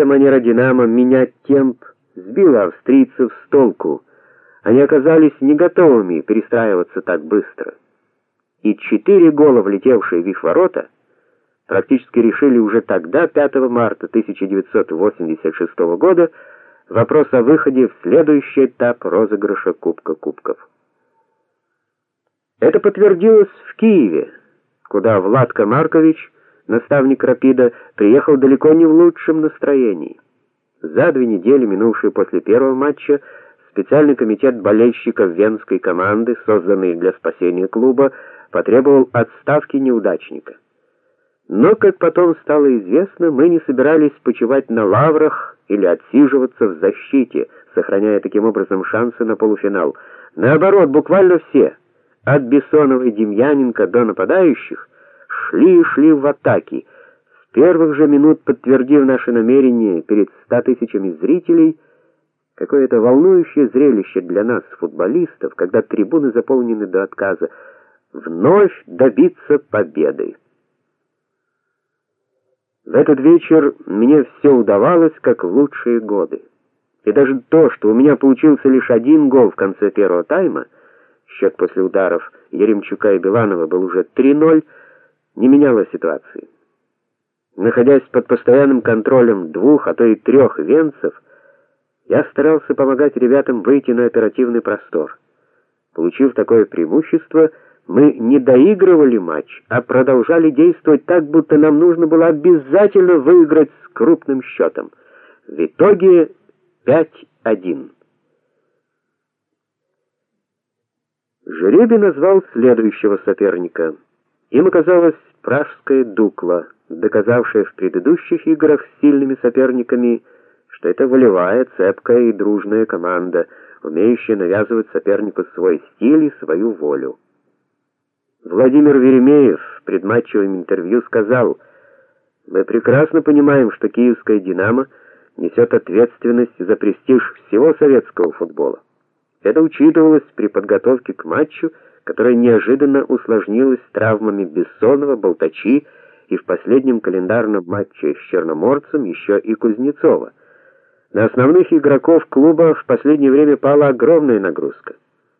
Эта манера Динамо менять темп сбила австрийцев с толку. Они оказались не готовыми перестраиваться так быстро. И четыре гола, влетевшие в их ворота, практически решили уже тогда, 5 марта 1986 года, вопрос о выходе в следующий этап розыгрыша Кубка Кубков. Это подтвердилось в Киеве, куда Владко Маркович, наставник Рапида, приехал далеко не в лучшем настроении. За две недели, минувшие после первого матча, специальный комитет болельщиков венской команды, созданный для спасения клуба, потребовал отставки неудачника. Но, как потом стало известно, мы не собирались почивать на лаврах или отсиживаться в защите, сохраняя таким образом шансы на полуфинал. Наоборот, буквально все, от Бессонова и Демьяненко до нападающих, шли и шли в атаке, с первых же минут подтвердив наше намерение перед ста тысячами зрителей, какое-то волнующее зрелище для нас, футболистов, когда трибуны заполнены до отказа, вновь добиться победы. В этот вечер мне все удавалось, как в лучшие годы. И даже то, что у меня получился лишь один гол в конце первого тайма, счет после ударов Еремчука и Беланова был уже 3:0, не меняло ситуации. Находясь под постоянным контролем двух, а то и трех венцев, я старался помогать ребятам выйти на оперативный простор. Получив такое преимущество, мы не доигрывали матч, а продолжали действовать так, будто нам нужно было обязательно выиграть с крупным счетом. В итоге 5:1. Жребий назвал следующего соперника. Им оказалась пражская Дукла, доказавшая в предыдущих играх с сильными соперниками, что это волевая, цепкая и дружная команда, умеющая навязывать сопернику свой стиль и свою волю. Владимир Веремеев в предматчевом интервью сказал: "Мы прекрасно понимаем, что киевская Динамо несет ответственность за престиж всего советского футбола. Это учитывалось при подготовке к матчу, которая неожиданно усложнилась травмами Бессонова, Болтачи и в последнем календарном матче с Черноморцем еще и Кузнецова. На основных игроков клуба в последнее время пала огромная нагрузка.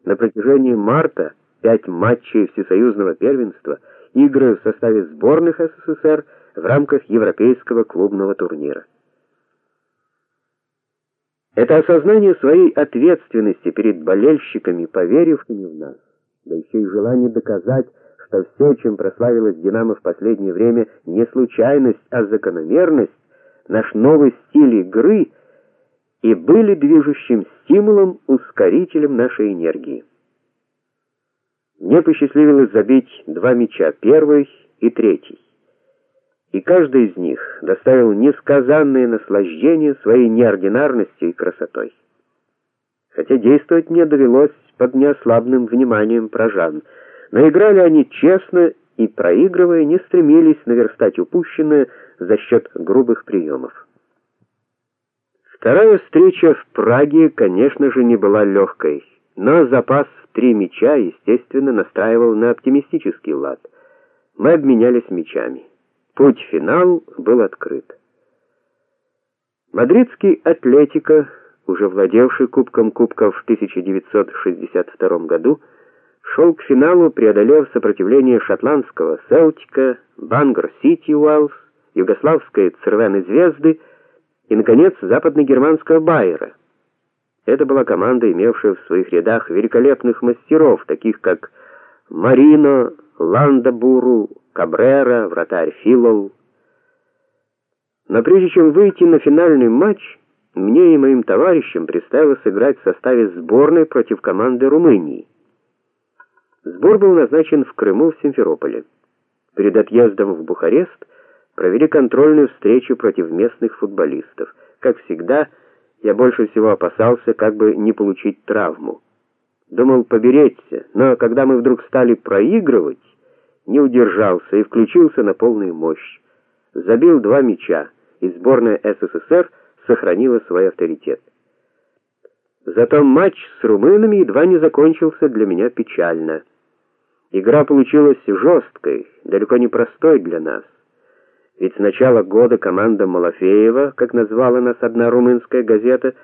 На протяжении марта пять матчей всесоюзного первенства, игры в составе сборных СССР в рамках европейского клубного турнира. Это осознание своей ответственности перед болельщиками, поверившими в нас, да еще и желание доказать, что все, чем прославилась Динамо в последнее время, не случайность, а закономерность, наш новый стиль игры и были движущим стимулом, ускорителем нашей энергии. Мне посчастливилось забить два мяча, первый и третий. И каждый из них доставил несказанное наслаждение своей неординарностью и красотой. Хотя действовать мне довелось под неослабным вниманием прожан, но играли они честно и проигрывая не стремились наверстать упущенное за счет грубых приемов. Вторая встреча в Праге, конечно же, не была легкой, но запас три мяча, естественно, настраивал на оптимистический лад. Мы обменялись мячами. Путь в финал был открыт. Мадридский Атлетико, уже владевший Кубком Кубков в 1962 году, шел к финалу, преодолев сопротивление шотландского Селтика, Бангор Сити Уэллс, югославской Цервены Звезды и наконец западно-германского Байера. Это была команда, имевшая в своих рядах великолепных мастеров, таких как Марино, Ландабуру, Кабрера, вратарь Филол. Но прежде чем выйти на финальный матч, мне и моим товарищам предстояло сыграть в составе сборной против команды Румынии. Сбор был назначен в Крыму в Симферополе. Перед отъездом в Бухарест провели контрольную встречу против местных футболистов. Как всегда, я больше всего опасался, как бы не получить травму. Думал поберечься, но когда мы вдруг стали проигрывать, не удержался и включился на полную мощь. Забил два мяча, и сборная СССР сохранила свой авторитет. Зато матч с румынами едва не закончился для меня печально. Игра получилась жесткой, далеко не простой для нас. Ведь с начала года команда Малафеева, как назвала нас одна румынская газета,